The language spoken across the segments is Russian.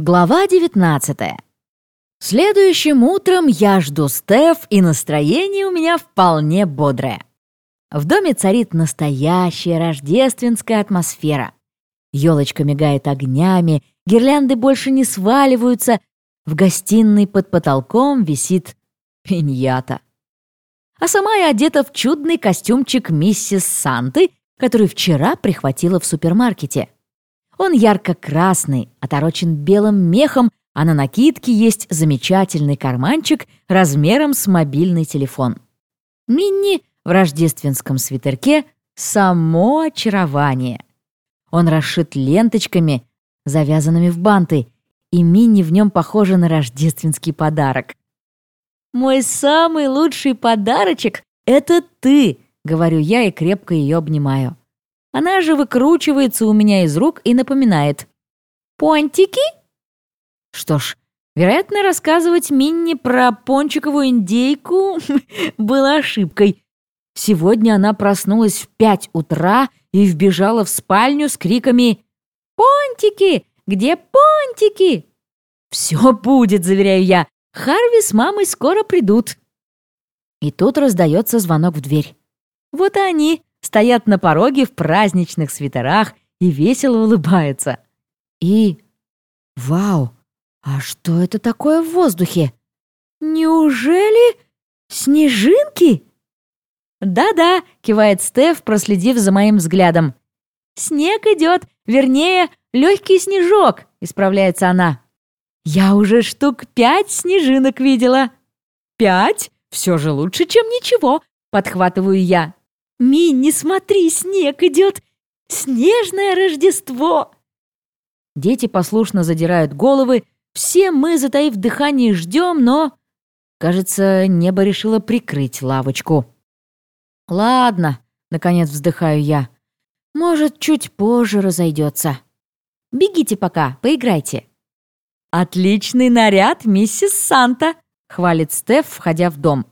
Глава 19 Следующим утром я жду Стеф, и настроение у меня вполне бодрое. В доме царит настоящая рождественская атмосфера. Елочка мигает огнями, гирлянды больше не сваливаются, в гостиной под потолком висит пиньята. А сама я одета в чудный костюмчик миссис Санты, который вчера прихватила в супермаркете. Он ярко-красный, оторочен белым мехом, а на накидке есть замечательный карманчик размером с мобильный телефон. Минни в рождественском свитерке — само очарование. Он расшит ленточками, завязанными в банты, и Минни в нем похожа на рождественский подарок. «Мой самый лучший подарочек — это ты!» — говорю я и крепко ее обнимаю. Она же выкручивается у меня из рук и напоминает. «Понтики?» Что ж, вероятно, рассказывать Минни про пончиковую индейку было ошибкой. Сегодня она проснулась в пять утра и вбежала в спальню с криками «Понтики! Где понтики?» «Все будет», — заверяю я. «Харви с мамой скоро придут». И тут раздается звонок в дверь. Вот они, стоят на пороге в праздничных свитерах и весело улыбаются. И... Вау! А что это такое в воздухе? Неужели снежинки? «Да-да», — кивает Стеф, проследив за моим взглядом. «Снег идет, вернее, легкий снежок», — исправляется она. «Я уже штук пять снежинок видела». «Пять? Все же лучше, чем ничего», — подхватываю я. «Минни, смотри, снег идет! Снежное Рождество!» Дети послушно задирают головы, все мы, затаив дыхание, ждем, но... Кажется, небо решило прикрыть лавочку. «Ладно», — наконец вздыхаю я. «Может, чуть позже разойдется. Бегите пока, поиграйте». «Отличный наряд, миссис Санта», — хвалит Стеф, входя в дом.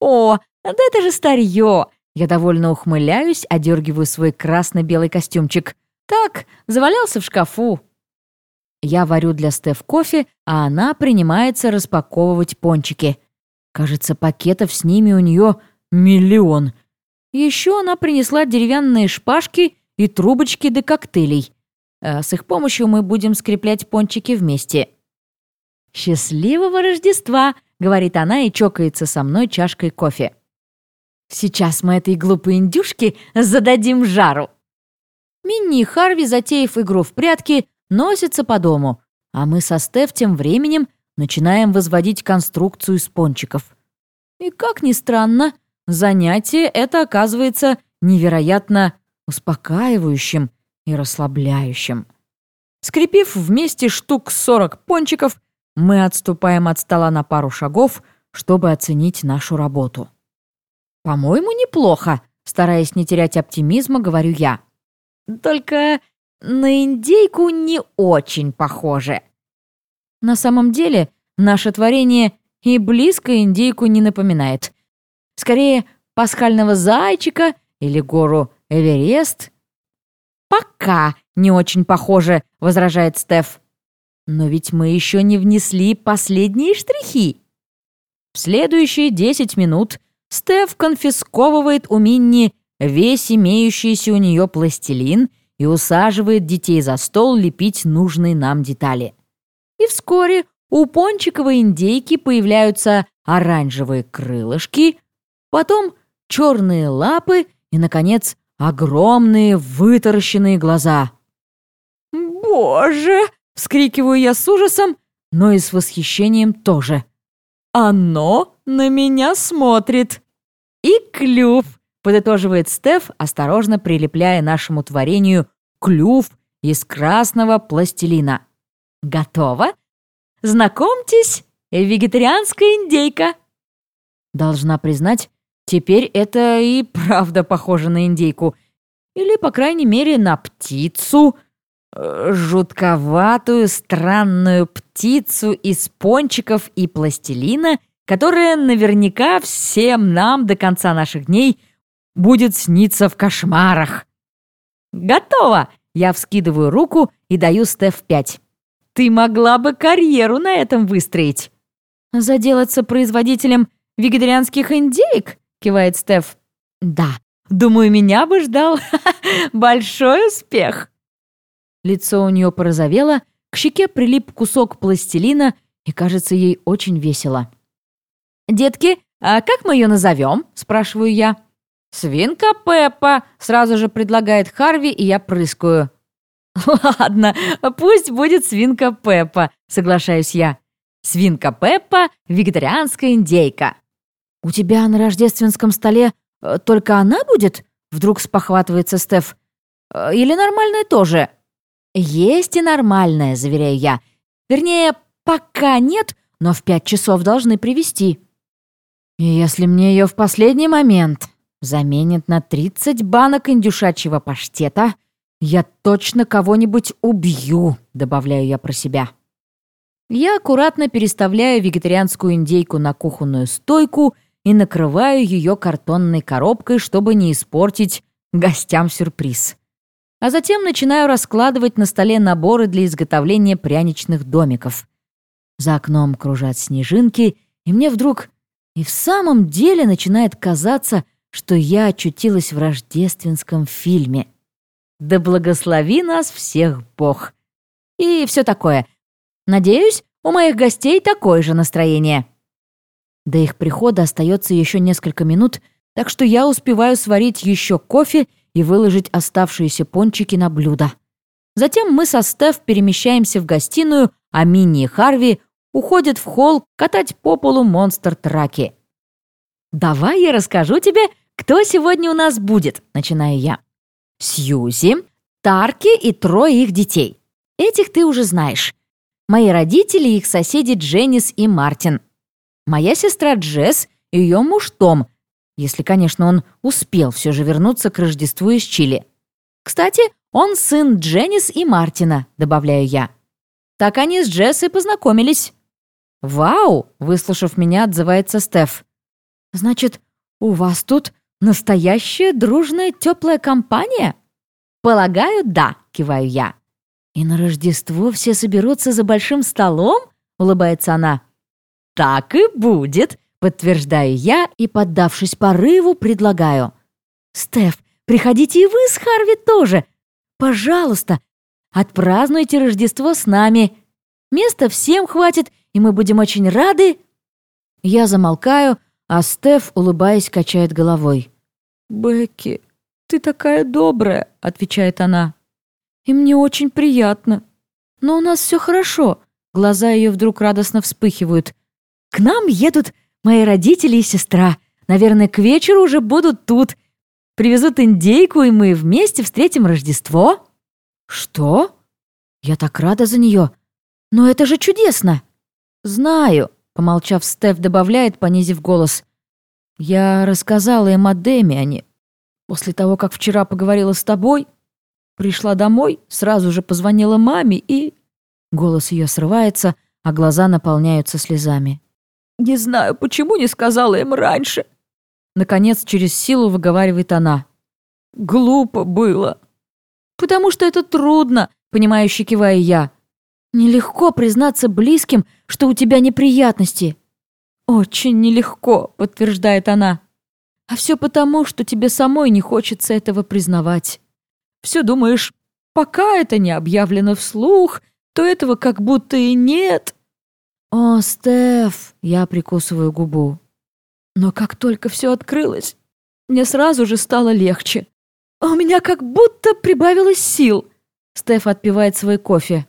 «О, да это же старье! Я довольно ухмыляюсь, одергиваю свой красно-белый костюмчик. Так, завалялся в шкафу. Я варю для Стеф кофе, а она принимается распаковывать пончики. Кажется, пакетов с ними у нее миллион. Еще она принесла деревянные шпажки и трубочки для коктейлей. А с их помощью мы будем скреплять пончики вместе. «Счастливого Рождества!» — говорит она и чокается со мной чашкой кофе. Сейчас мы этой глупой индюшке зададим жару. Минни и Харви, затеяв игру в прятки, носятся по дому, а мы со Стеф тем временем начинаем возводить конструкцию из пончиков. И как ни странно, занятие это оказывается невероятно успокаивающим и расслабляющим. Скрепив вместе штук 40 пончиков, мы отступаем от стола на пару шагов, чтобы оценить нашу работу. «По-моему, неплохо», — стараясь не терять оптимизма, говорю я. «Только на индейку не очень похоже». На самом деле, наше творение и близко индейку не напоминает. Скорее, пасхального зайчика или гору Эверест. «Пока не очень похоже», — возражает Стеф. «Но ведь мы еще не внесли последние штрихи». В следующие десять минут Стеф конфисковывает у Минни весь имеющийся у нее пластилин и усаживает детей за стол лепить нужные нам детали. И вскоре у пончиковой индейки появляются оранжевые крылышки, потом черные лапы и, наконец, огромные вытаращенные глаза. «Боже!» — вскрикиваю я с ужасом, но и с восхищением тоже. «Оно на меня смотрит!» «И клюв!» — подытоживает Стеф, осторожно прилепляя нашему творению клюв из красного пластилина. «Готово? Знакомьтесь, вегетарианская индейка!» Должна признать, теперь это и правда похоже на индейку. Или, по крайней мере, на птицу — жутковатую, странную птицу из пончиков и пластилина, которая наверняка всем нам до конца наших дней будет сниться в кошмарах. «Готово!» Я вскидываю руку и даю Стеф пять. Ты могла бы карьеру на этом выстроить. Заделаться производителем вегетарианских индейок, кивает Стеф. Да, думаю, меня бы ждал большой успех. Лицо у нее порозовело, к щеке прилип кусок пластилина, и кажется ей очень весело. «Детки, а как мы ее назовем?» – спрашиваю я. «Свинка Пеппа», – сразу же предлагает Харви, и я прыскаю. «Ладно, пусть будет свинка Пеппа», — соглашаюсь я. «Свинка Пеппа — вегетарианская индейка». «У тебя на рождественском столе э, только она будет?» — вдруг спохватывается Стеф. «Э, «Или нормальная тоже?» «Есть и нормальная», — заверяю я. «Вернее, пока нет, но в пять часов должны привезти». «Если мне ее в последний момент заменят на 30 банок индюшачьего паштета», «Я точно кого-нибудь убью», — добавляю я про себя. Я аккуратно переставляю вегетарианскую индейку на кухонную стойку и накрываю ее картонной коробкой, чтобы не испортить гостям сюрприз. А затем начинаю раскладывать на столе наборы для изготовления пряничных домиков. За окном кружат снежинки, и мне вдруг и в самом деле начинает казаться, что я очутилась в рождественском фильме — да благослови нас всех Бог. И все такое. Надеюсь, у моих гостей такое же настроение. До их прихода остается еще несколько минут, так что я успеваю сварить еще кофе и выложить оставшиеся пончики на блюдо. Затем мы со Стеф перемещаемся в гостиную, а Минни и Харви уходят в холл катать по полу монстр-траки. «Давай я расскажу тебе, кто сегодня у нас будет», — начинаю я. Сьюзи, Тарки и трое их детей. Этих ты уже знаешь. Мои родители и их соседи Дженнис и Мартин. Моя сестра Джесс и ее муж Том, если, конечно, он успел все же вернуться к Рождеству из Чили. Кстати, он сын Дженнис и Мартина, добавляю я. Так они с Джесс и познакомились. «Вау!» — выслушав меня, отзывается Стеф. «Значит, у вас тут Настоящая дружная теплая компания? Полагаю, да, киваю я. И на Рождество все соберутся за большим столом? Улыбается она. Так и будет, подтверждаю я и, поддавшись порыву, предлагаю. Стеф, приходите и вы с Харви тоже. Пожалуйста, отпразднуйте Рождество с нами. Места всем хватит, и мы будем очень рады. Я замолкаю, а Стеф, улыбаясь, качает головой. «Бекки, ты такая добрая», — отвечает она. «И мне очень приятно. Но у нас все хорошо». Глаза ее вдруг радостно вспыхивают. «К нам едут мои родители и сестра. Наверное, к вечеру уже будут тут. Привезут индейку, и мы вместе встретим Рождество». «Что?» Я так рада за нее. «Но это же чудесно!» «Знаю», Помолчав, Стеф добавляет, понизив голос. «Я рассказала им о Демиане. После того, как вчера поговорила с тобой, пришла домой, сразу же позвонила маме и...» Голос ее срывается, а глаза наполняются слезами. «Не знаю, почему не сказала им раньше?» Наконец, через силу выговаривает она. «Глупо было». «Потому что это трудно», — понимающе кивая я. Нелегко признаться близким, что у тебя неприятности. Очень нелегко, подтверждает она. А все потому, что тебе самой не хочется этого признавать. Все думаешь, пока это не объявлено вслух, то этого как будто и нет. О, Стеф, я прикусываю губу. Но как только все открылось, мне сразу же стало легче. А у меня как будто прибавилось сил. Стеф отпивает свой кофе.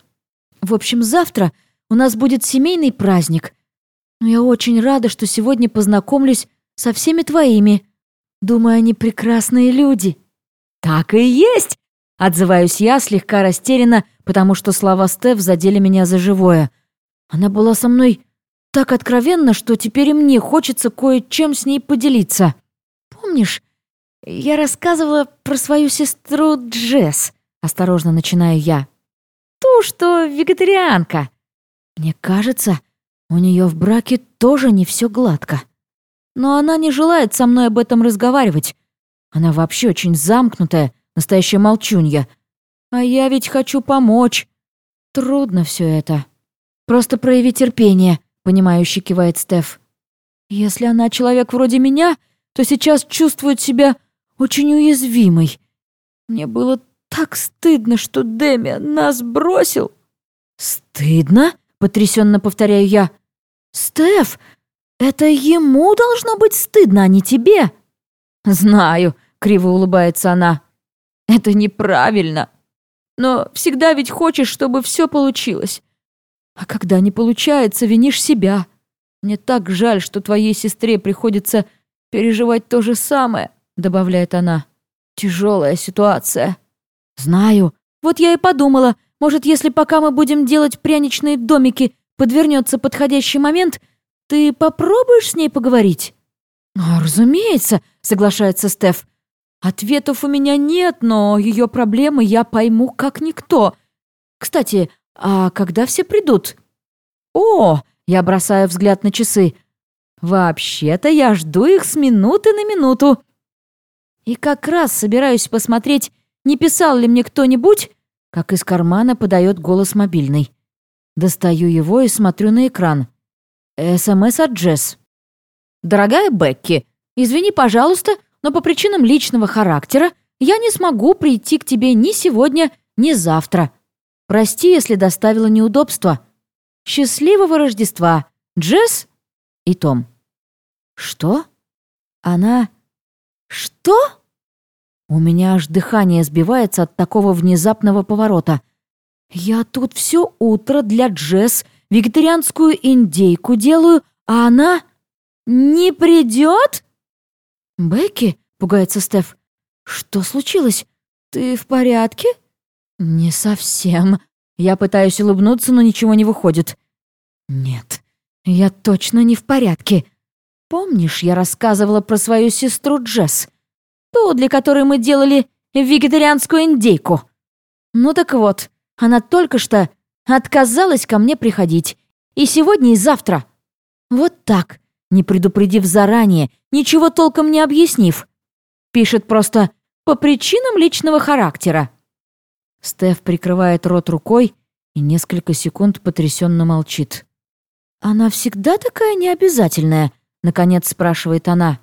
В общем, завтра у нас будет семейный праздник. Но я очень рада, что сегодня познакомлюсь со всеми твоими. Думаю, они прекрасные люди». «Так и есть!» — отзываюсь я слегка растерянно, потому что слова Стеф задели меня за живое. Она была со мной так откровенна, что теперь и мне хочется кое-чем с ней поделиться. Помнишь, я рассказывала про свою сестру Джесс, осторожно начинаю я. Ту, что вегетарианка. Мне кажется, у нее в браке тоже не все гладко. Но она не желает со мной об этом разговаривать. Она вообще очень замкнутая, настоящая молчунья. А я ведь хочу помочь. Трудно все это. Просто прояви терпение, понимающе кивает Стеф. Если она человек вроде меня, то сейчас чувствует себя очень уязвимой. Мне было так стыдно, что Дэми нас бросил. Стыдно? Потрясенно повторяю я. Стеф, это ему должно быть стыдно, а не тебе. Знаю, криво улыбается она. Это неправильно. Но всегда ведь хочешь, чтобы все получилось. А когда не получается, винишь себя. Мне так жаль, что твоей сестре приходится переживать то же самое, добавляет она. Тяжелая ситуация. Знаю. Вот я и подумала, может, если пока мы будем делать пряничные домики, подвернется подходящий момент, ты попробуешь с ней поговорить? «А, разумеется», — соглашается Стеф. «Ответов у меня нет, но ее проблемы я пойму как никто. Кстати, а когда все придут?» «О!» — я бросаю взгляд на часы. «Вообще-то я жду их с минуты на минуту». И как раз собираюсь посмотреть, не писал ли мне кто-нибудь, как из кармана подает голос мобильный. Достаю его и смотрю на экран. СМС от Джесс. «Дорогая Бекки, извини, пожалуйста, но по причинам личного характера я не смогу прийти к тебе ни сегодня, ни завтра. Прости, если доставила неудобства. Счастливого Рождества, Джесс и Том». «Что? Она... Что?» У меня аж дыхание сбивается от такого внезапного поворота. Я тут все утро для Джесс вегетарианскую индейку делаю, а она не придет? Бекки, пугается Стеф. Что случилось? Ты в порядке? Не совсем. Я пытаюсь улыбнуться, но ничего не выходит. Нет, я точно не в порядке. Помнишь, я рассказывала про свою сестру Джесс? Ту, для которой мы делали вегетарианскую индейку. Ну так вот, она только что отказалась ко мне приходить. И сегодня, и завтра. Вот так, не предупредив заранее, ничего толком не объяснив. Пишет просто «по причинам личного характера». Стеф прикрывает рот рукой и несколько секунд потрясенно молчит. «Она всегда такая необязательная?» — наконец спрашивает она.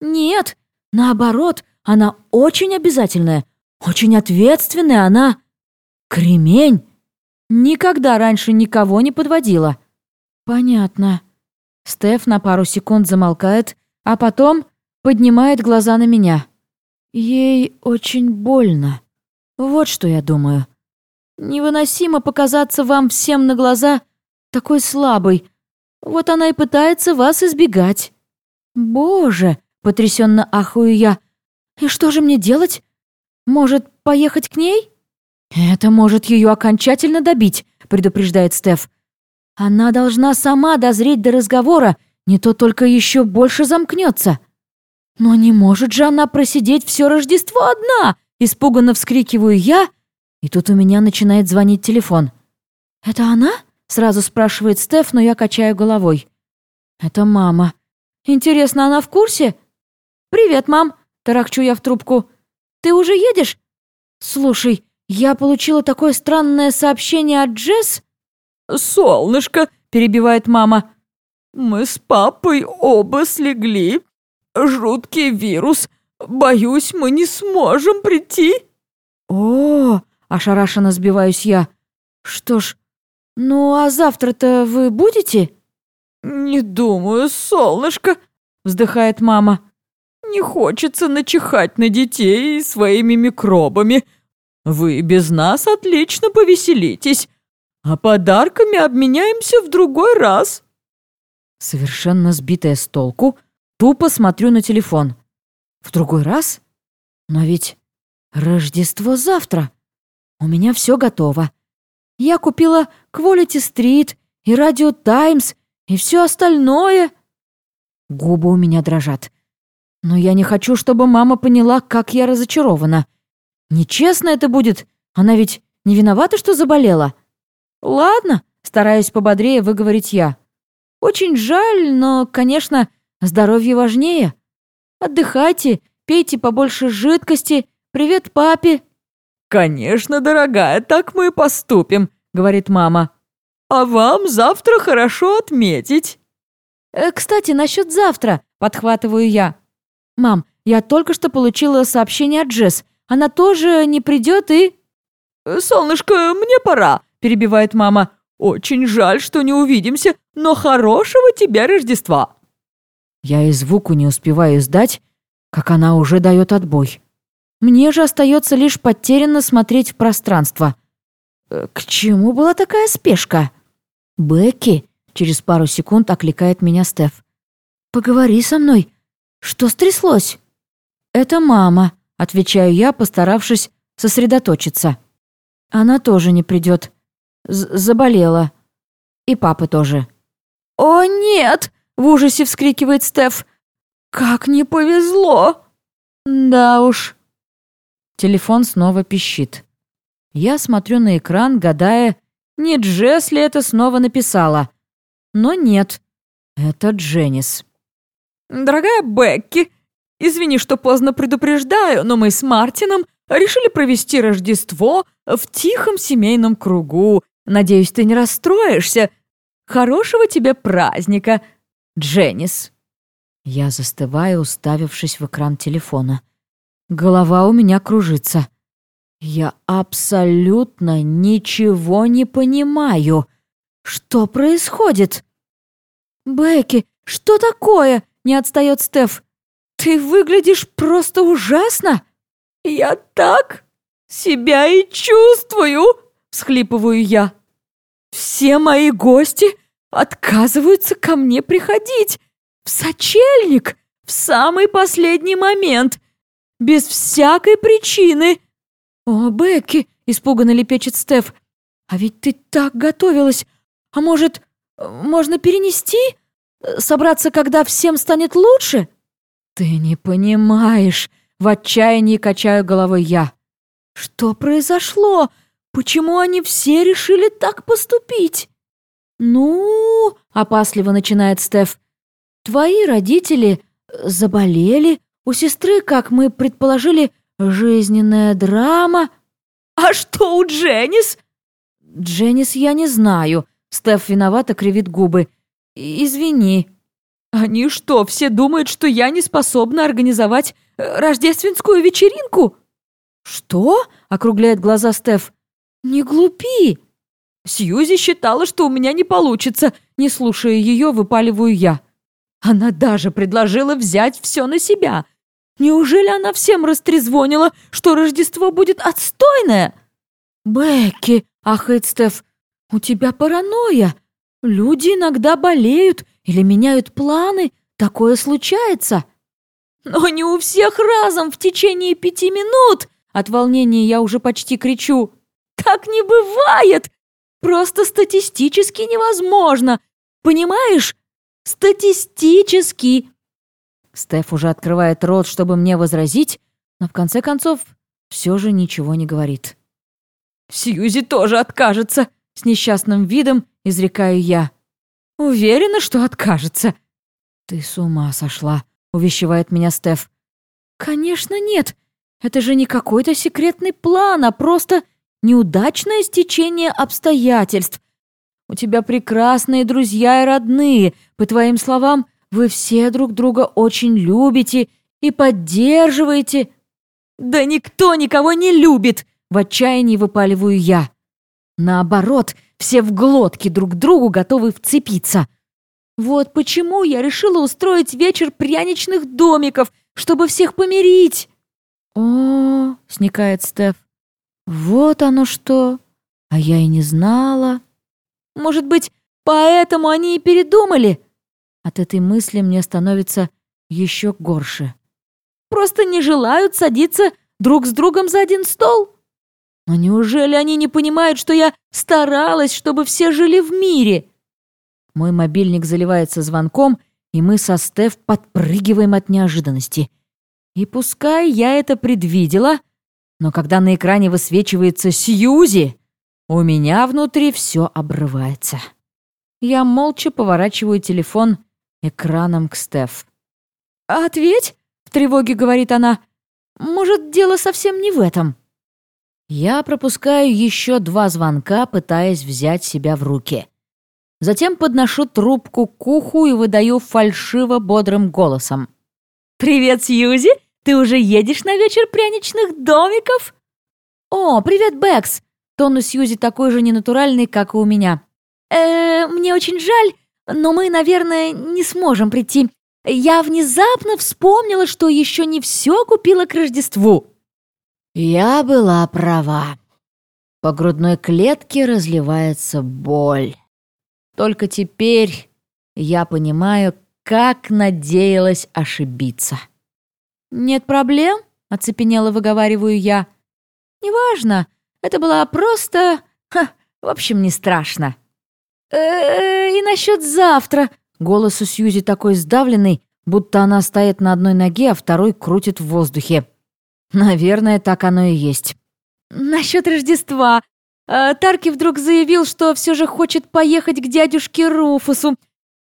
«Нет, Наоборот, она очень обязательная, очень ответственная, она... Кремень! Никогда раньше никого не подводила. Понятно. Стеф на пару секунд замолкает, а потом поднимает глаза на меня. Ей очень больно. Вот что я думаю. Невыносимо показаться вам всем на глаза такой слабой. Вот она и пытается вас избегать. Боже, Потрясенно ахую я. «И что же мне делать? Может, поехать к ней?» «Это может ее окончательно добить», — предупреждает Стеф. «Она должна сама дозреть до разговора, не то только еще больше замкнется». «Но не может же она просидеть все Рождество одна!» Испуганно вскрикиваю я, и тут у меня начинает звонить телефон. «Это она?» — сразу спрашивает Стеф, но я качаю головой. «Это мама. Интересно, она в курсе?» «Привет, мам!» — тарахчу я в трубку. «Ты уже едешь?» «Слушай, я получила такое странное сообщение от Джесс». «Солнышко!» — перебивает мама. «Мы с папой оба слегли. Жуткий вирус. Боюсь, мы не сможем прийти». «О!» — ошарашенно сбиваюсь я. «Что ж, ну а завтра-то вы будете?» «Не думаю, солнышко!» — вздыхает мама. Не хочется начихать на детей своими микробами. Вы без нас отлично повеселитесь, а подарками обменяемся в другой раз». Совершенно сбитая с толку, тупо смотрю на телефон. «В другой раз? Но ведь Рождество завтра. У меня все готово. Я купила Quality Street и Radio Times и все остальное». Губы у меня дрожат. Но я не хочу, чтобы мама поняла, как я разочарована. Нечестно это будет. Она ведь не виновата, что заболела. Ладно, стараюсь пободрее выговорить я. Очень жаль, но, конечно, здоровье важнее. Отдыхайте, пейте побольше жидкости. Привет папе. Конечно, дорогая, так мы и поступим, — говорит мама. «А вам завтра хорошо отметить». «Э, «Кстати, насчет завтра», — подхватываю я. «Мам, я только что получила сообщение от Джесс. Она тоже не придет и...» «Солнышко, мне пора», — перебивает мама. «Очень жаль, что не увидимся, но хорошего тебе Рождества!» Я и звуку не успеваю издать, как она уже дает отбой. Мне же остается лишь потерянно смотреть в пространство. Э, к чему была такая спешка? «Бекки», — через пару секунд окликает меня Стеф. «Поговори со мной. Что стряслось?» «Это мама», — отвечаю я, постаравшись сосредоточиться. «Она тоже не придет. Заболела. И папа тоже». «О, нет!» — в ужасе вскрикивает Стеф. «Как не повезло!» «Да уж». Телефон снова пищит. Я смотрю на экран, гадая, не Джесс ли это снова написала. Но нет, это Дженнис. «Дорогая Бекки, извини, что поздно предупреждаю, но мы с Мартином решили провести Рождество в тихом семейном кругу. Надеюсь, ты не расстроишься. Хорошего тебе праздника, Дженнис». Я застываю, уставившись в экран телефона. Голова у меня кружится. Я абсолютно ничего не понимаю. Что происходит? «Бекки, что такое?» — не отстает Стеф. «Ты выглядишь просто ужасно!» «Я так себя и чувствую!» — всхлипываю я. «Все мои гости отказываются ко мне приходить в сочельник в самый последний момент, без всякой причины!» «О, Бекки!» — испуганно лепечет Стеф. «А ведь ты так готовилась! А может, можно перенести? Собраться, когда всем станет лучше?» «Ты не понимаешь!» — в отчаянии качаю головой я. «Что произошло? Почему они все решили так поступить?» «Ну...» — опасливо начинает Стеф. «Твои родители заболели, у сестры, как мы предположили, Жизненная драма? А что у Дженнис? Дженнис я не знаю. Стеф виновато кривит губы. Извини. Они что, все думают, что я не способна организовать э, рождественскую вечеринку? Что? Округляет глаза Стеф. Не глупи. Сьюзи считала, что у меня не получится. Не слушая ее, выпаливаю я. Она даже предложила взять все на себя — Неужели она всем растрезвонила, что Рождество будет отстойное?» «Бекки», — ахает Стеф, — «у тебя паранойя. Люди иногда болеют или меняют планы. Такое случается». «Но не у всех разом в течение пяти минут!» От волнения я уже почти кричу. «Так не бывает! Просто статистически невозможно! Понимаешь? Статистически!» Стеф уже открывает рот, чтобы мне возразить, но в конце концов все же ничего не говорит. «Сьюзи тоже откажется!» — с несчастным видом изрекаю я. «Уверена, что откажется!» «Ты с ума сошла!» — увещевает меня Стеф. «Конечно нет! Это же не какой-то секретный план, а просто неудачное стечение обстоятельств. У тебя прекрасные друзья и родные. По твоим словам, вы все друг друга очень любите и поддерживаете». «Да никто никого не любит!» — в отчаянии выпаливаю я. Наоборот, все в глотке друг другу готовы вцепиться. Вот почему я решила устроить вечер пряничных домиков, чтобы всех помирить. О, сникает Стеф. Вот оно что. А я и не знала. Может быть, поэтому они и передумали? От этой мысли мне становится еще горше. Просто не желают садиться друг с другом за один стол? Но неужели они не понимают, что я старалась, чтобы все жили в мире? Мой мобильник заливается звонком, и мы со Стеф подпрыгиваем от неожиданности. И пускай я это предвидела, но когда на экране высвечивается Сьюзи, у меня внутри все обрывается. Я молча поворачиваю телефон экраном к Стеф. «Ответь!» — в тревоге говорит она. «Может, дело совсем не в этом?» Я пропускаю еще два звонка, пытаясь взять себя в руки. Затем подношу трубку к уху и выдаю фальшиво бодрым голосом. «Привет, Сьюзи! Ты уже едешь на вечер пряничных домиков?» «О, привет, Бэкс!» Тон у Сьюзи такой же ненатуральный, как и у меня. «Э, мне очень жаль, но мы, наверное, не сможем прийти. Я внезапно вспомнила, что еще не все купила к Рождеству». Я была права. По грудной клетке разливается боль. Только теперь я понимаю, как надеялась ошибиться. «Нет проблем», — оцепенело выговариваю я. «Неважно, это была просто... Ха, в общем, не страшно». Э -э «И насчет завтра», — голос у Сьюзи такой сдавленный, будто она стоит на одной ноге, а второй крутит в воздухе. Наверное, так оно и есть. Насчет Рождества. Э, Тарки вдруг заявил, что все же хочет поехать к дядюшке Руфусу.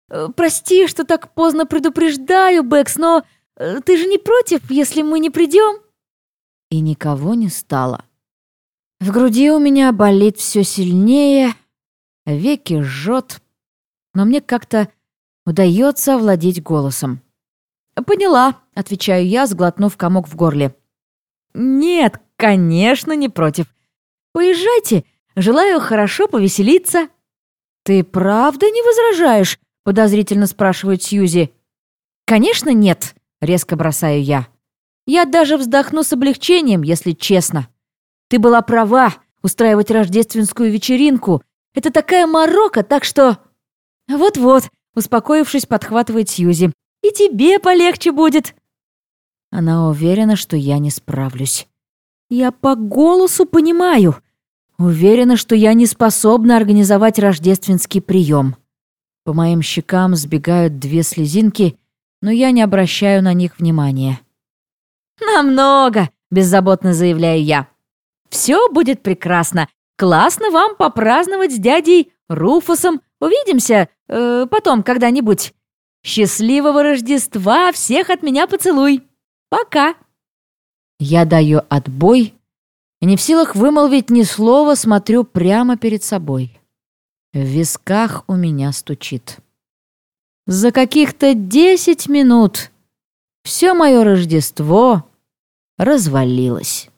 Э, прости, что так поздно предупреждаю, Бэкс, но э, ты же не против, если мы не придем? И никого не стало. В груди у меня болит все сильнее, веки жжет, но мне как-то удается овладеть голосом. «Поняла», — отвечаю я, сглотнув комок в горле. «Нет, конечно, не против. Поезжайте, желаю хорошо повеселиться». «Ты правда не возражаешь?» — подозрительно спрашивает Сьюзи. «Конечно нет», — резко бросаю я. «Я даже вздохну с облегчением, если честно. Ты была права, устраивать рождественскую вечеринку. Это такая морока, так что...» «Вот-вот», — успокоившись, подхватывает Сьюзи. «И тебе полегче будет». Она уверена, что я не справлюсь. Я по голосу понимаю. Уверена, что я не способна организовать рождественский прием. По моим щекам сбегают две слезинки, но я не обращаю на них внимания. «Намного!» — беззаботно заявляю я. «Все будет прекрасно. Классно вам попраздновать с дядей Руфусом. Увидимся э, потом когда-нибудь. Счастливого Рождества! Всех от меня поцелуй!» Пока!» Я даю отбой и не в силах вымолвить ни слова, смотрю прямо перед собой. В висках у меня стучит. За каких-то десять минут все мое Рождество развалилось.